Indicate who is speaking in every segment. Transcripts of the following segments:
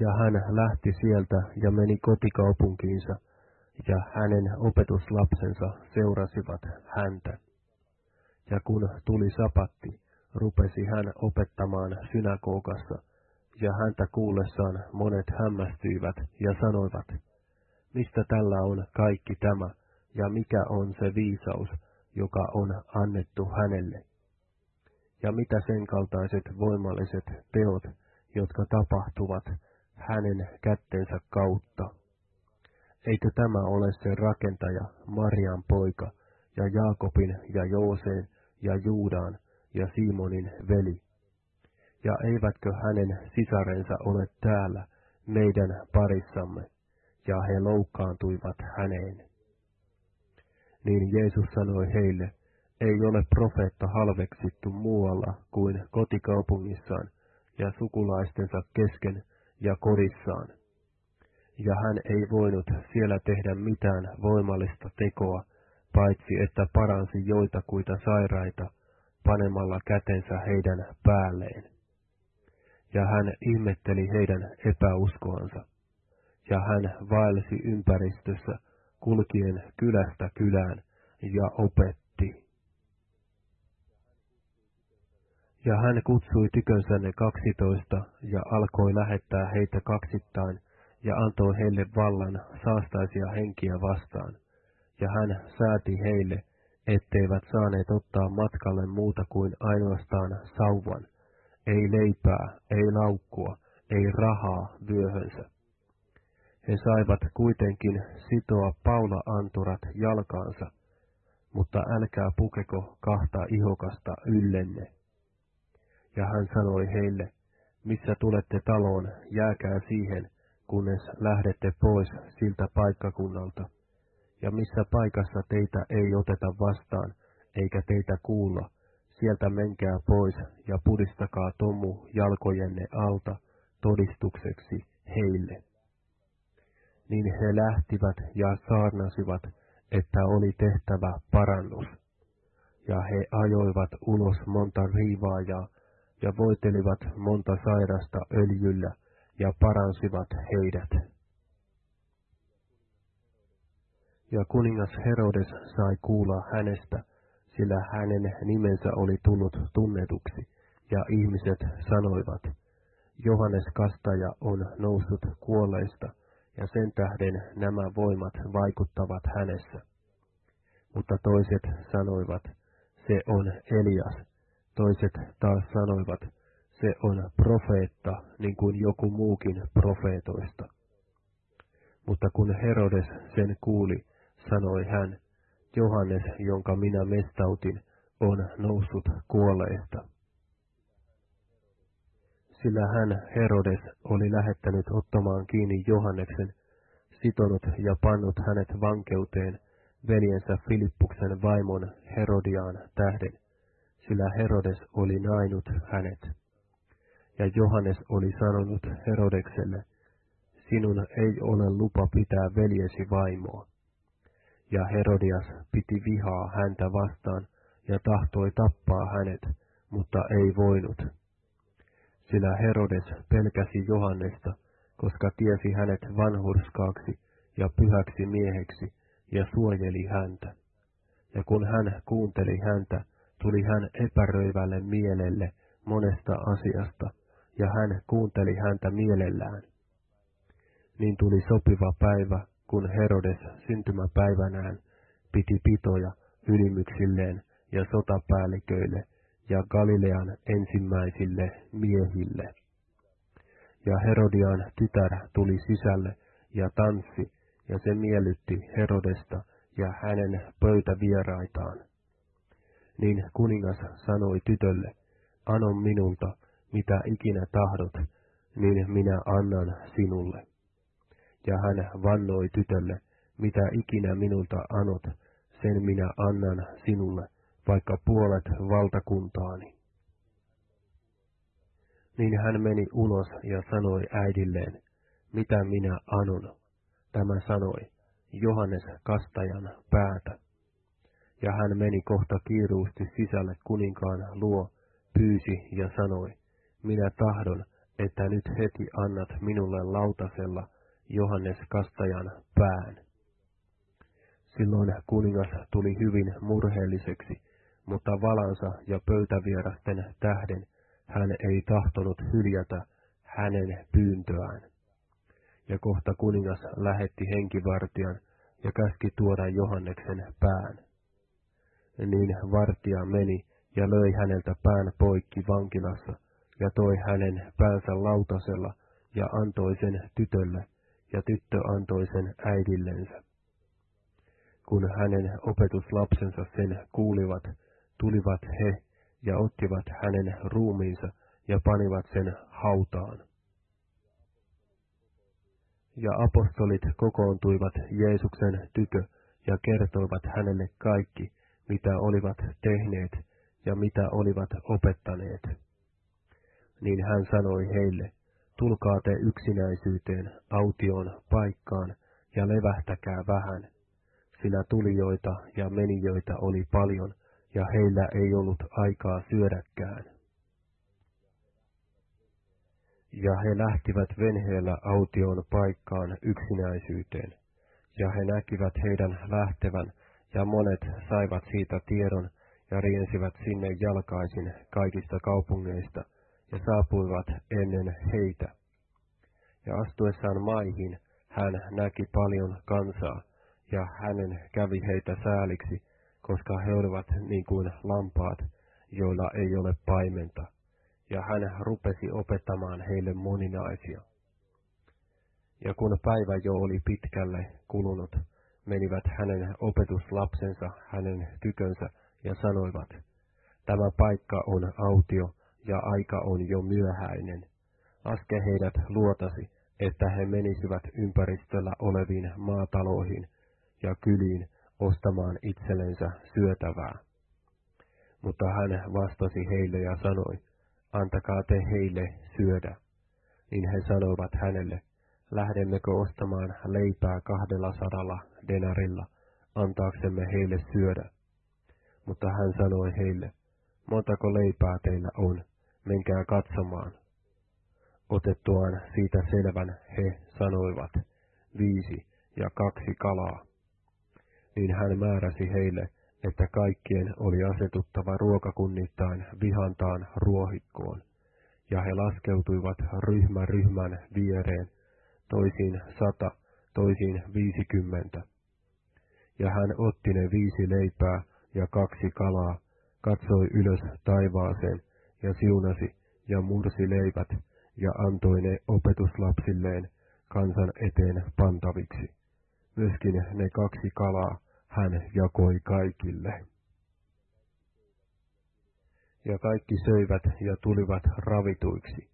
Speaker 1: Ja hän lähti sieltä ja meni kotikaupunkiinsa, ja hänen opetuslapsensa seurasivat häntä. Ja kun tuli sapatti, rupesi hän opettamaan synagogassa, ja häntä kuullessaan monet hämmästyivät ja sanoivat, mistä tällä on kaikki tämä, ja mikä on se viisaus, joka on annettu hänelle. Ja mitä sen kaltaiset voimalliset teot, jotka tapahtuvat hänen kättensä kautta. Eikö tämä ole se rakentaja, Marian poika, ja Jaakobin ja Jooseen ja Juudaan ja Simonin veli? Ja eivätkö hänen sisarensa ole täällä meidän parissamme? Ja he loukkaantuivat häneen. Niin Jeesus sanoi heille, ei ole profeetta halveksittu muualla kuin kotikaupungissaan ja sukulaistensa kesken ja kodissaan. Ja hän ei voinut siellä tehdä mitään voimallista tekoa, paitsi että paransi joitakuita sairaita panemalla kätensä heidän päälleen. Ja hän ihmetteli heidän epäuskoansa, ja hän vaelsi ympäristössä kulkien kylästä kylään ja opetti. Ja hän kutsui tykönsä ne kaksitoista ja alkoi lähettää heitä kaksittain ja antoi heille vallan saastaisia henkiä vastaan. Ja hän sääti heille, etteivät saaneet ottaa matkalle muuta kuin ainoastaan sauvan, ei leipää, ei laukkua, ei rahaa vyöhönsä. He saivat kuitenkin sitoa paula-anturat jalkaansa, mutta älkää pukeko kahta ihokasta yllenne. Ja hän sanoi heille, missä tulette taloon, jääkää siihen, kunnes lähdette pois siltä paikkakunnalta. Ja missä paikassa teitä ei oteta vastaan, eikä teitä kuulla, sieltä menkää pois ja pudistakaa tomu jalkojenne alta todistukseksi heille. Niin he lähtivät ja saarnasivat, että oli tehtävä parannus. Ja he ajoivat ulos monta riivaajaa ja voitelivat monta sairasta öljyllä ja paransivat heidät. Ja kuningas Herodes sai kuulla hänestä, sillä hänen nimensä oli tullut tunnetuksi, ja ihmiset sanoivat, Johannes Kastaja on noussut kuolleista, ja sen tähden nämä voimat vaikuttavat hänessä. Mutta toiset sanoivat, se on Elias, Toiset taas sanoivat, se on profeetta, niin kuin joku muukin profeetoista. Mutta kun Herodes sen kuuli, sanoi hän, Johannes, jonka minä mestautin, on noussut kuolleista. Sillä hän, Herodes, oli lähettänyt ottamaan kiinni Johanneksen, sitonut ja pannut hänet vankeuteen veljensä Filippuksen vaimon Herodiaan tähden sillä Herodes oli nainut hänet. Ja Johannes oli sanonut Herodekselle, sinun ei ole lupa pitää veljesi vaimoa. Ja Herodias piti vihaa häntä vastaan ja tahtoi tappaa hänet, mutta ei voinut. Sillä Herodes pelkäsi Johannesta, koska tiesi hänet vanhurskaaksi ja pyhäksi mieheksi ja suojeli häntä. Ja kun hän kuunteli häntä, tuli hän epäröivälle mielelle monesta asiasta, ja hän kuunteli häntä mielellään. Niin tuli sopiva päivä, kun Herodes syntymäpäivänään piti pitoja ylimyksilleen ja sotapäälliköille ja Galilean ensimmäisille miehille. Ja Herodian tytär tuli sisälle ja tanssi, ja se miellytti Herodesta ja hänen pöytävieraitaan niin kuningas sanoi tytölle, ano minulta, mitä ikinä tahdot, niin minä annan sinulle. Ja hän vannoi tytölle, mitä ikinä minulta anot, sen minä annan sinulle, vaikka puolet valtakuntaani. Niin hän meni ulos ja sanoi äidilleen, mitä minä anon. Tämä sanoi, Johannes Kastajan päätä ja hän meni kohta kiiruusti sisälle kuninkaan luo, pyysi ja sanoi, minä tahdon, että nyt heti annat minulle lautasella Johannes Kastajan pään. Silloin kuningas tuli hyvin murheelliseksi, mutta valansa ja pöytävierasten tähden hän ei tahtonut hyljätä hänen pyyntöään. Ja kohta kuningas lähetti henkivartijan ja käski tuoda Johanneksen pään. Niin vartija meni ja löi häneltä pään poikki vankilassa ja toi hänen päänsä lautasella ja antoi sen tytölle, ja tyttö antoi sen äidillensä. Kun hänen opetuslapsensa sen kuulivat, tulivat he ja ottivat hänen ruumiinsa ja panivat sen hautaan. Ja apostolit kokoontuivat Jeesuksen tykö ja kertoivat hänelle kaikki, mitä olivat tehneet ja mitä olivat opettaneet. Niin hän sanoi heille, tulkaa te yksinäisyyteen, autioon, paikkaan ja levähtäkää vähän, sillä tulijoita ja menijöitä oli paljon, ja heillä ei ollut aikaa syödäkään. Ja he lähtivät venheellä autioon paikkaan yksinäisyyteen, ja he näkivät heidän lähtevän, ja monet saivat siitä tiedon, ja riensivät sinne jalkaisin kaikista kaupungeista, ja saapuivat ennen heitä. Ja astuessaan maihin hän näki paljon kansaa, ja hänen kävi heitä sääliksi, koska he olivat niin kuin lampaat, joilla ei ole paimenta, ja hän rupesi opettamaan heille moninaisia. Ja kun päivä jo oli pitkälle kulunut, menivät hänen opetuslapsensa hänen tykönsä ja sanoivat, tämä paikka on autio ja aika on jo myöhäinen. Laske heidät luotasi, että he menisivät ympäristöllä oleviin maataloihin ja kyliin ostamaan itsellensä syötävää. Mutta hän vastasi heille ja sanoi, antakaa te heille syödä. Niin he sanoivat hänelle, lähdemmekö ostamaan leipää kahdella sadalla denarilla, antaaksemme heille syödä. Mutta hän sanoi heille, montako leipää teillä on, menkää katsomaan. Otettuaan siitä selvän he sanoivat, viisi ja kaksi kalaa niin hän määräsi heille, että kaikkien oli asetuttava ruokakunnittain vihantaan ruohikkoon, ja he laskeutuivat ryhmä ryhmän viereen, toisiin sata, toisiin viisikymmentä. Ja hän otti ne viisi leipää ja kaksi kalaa, katsoi ylös taivaaseen ja siunasi ja mursi leivät ja antoi ne opetuslapsilleen kansan eteen pantaviksi. Myöskin ne kaksi kalaa hän jakoi kaikille. Ja kaikki söivät ja tulivat ravituiksi.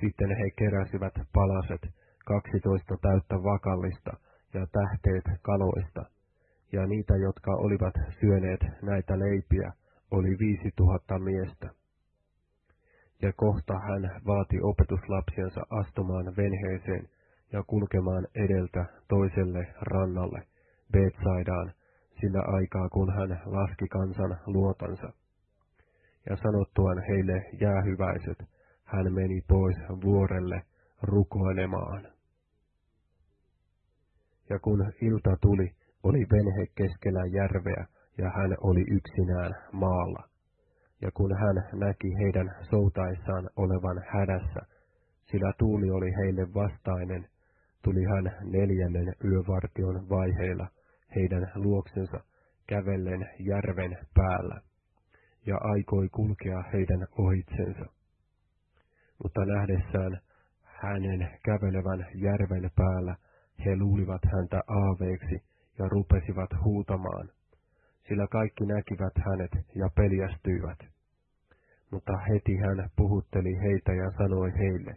Speaker 1: Sitten he keräsivät palaset, kaksitoista täyttä vakallista ja tähteet kaloista, ja niitä, jotka olivat syöneet näitä leipiä, oli viisi tuhatta miestä. Ja kohta hän vaati opetuslapsiansa astumaan venheeseen ja kulkemaan edeltä toiselle rannalle, Betsaidaan sillä aikaa, kun hän laski kansan luotansa. Ja sanottuaan heille jäähyväiset, hän meni pois vuorelle rukoilemaan. Ja kun ilta tuli, oli venhe keskellä järveä, ja hän oli yksinään maalla. Ja kun hän näki heidän soutaissaan olevan hädässä, sillä tuuli oli heille vastainen, tuli hän neljännen yövartion vaiheilla heidän luoksensa kävellen järven päällä, ja aikoi kulkea heidän ohitsensa. Mutta nähdessään hänen kävelevän järven päällä, he luulivat häntä aaveeksi ja rupesivat huutamaan, sillä kaikki näkivät hänet ja peljästyivät. Mutta heti hän puhutteli heitä ja sanoi heille,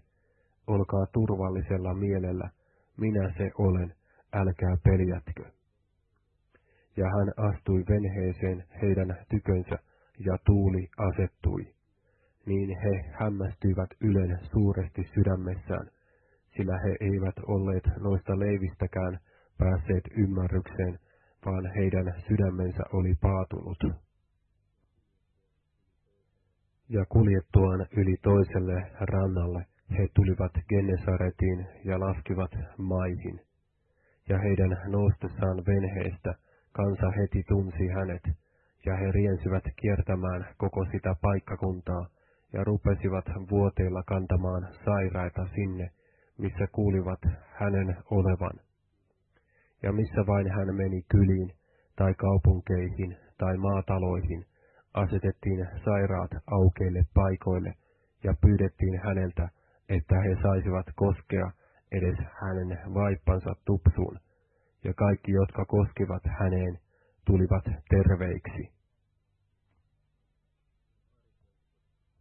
Speaker 1: olkaa turvallisella mielellä, minä se olen, älkää peljätkö ja hän astui venheeseen heidän tykönsä, ja tuuli asettui. Niin he hämmästyivät Ylen suuresti sydämessään, sillä he eivät olleet noista leivistäkään päässeet ymmärrykseen, vaan heidän sydämensä oli paatunut. Ja kuljettuaan yli toiselle rannalle, He tulivat Gennesaretiin ja laskivat maihin. Ja heidän noustessaan venheestä kansa heti tunsi hänet, ja he riensivät kiertämään koko sitä paikkakuntaa, ja rupesivat vuoteilla kantamaan sairaita sinne, missä kuulivat hänen olevan. Ja missä vain hän meni kyliin, tai kaupunkeihin, tai maataloihin, asetettiin sairaat aukeille paikoille, ja pyydettiin häneltä, että he saisivat koskea edes hänen vaippansa tupsuun, ja kaikki, jotka koskivat häneen, tulivat terveiksi.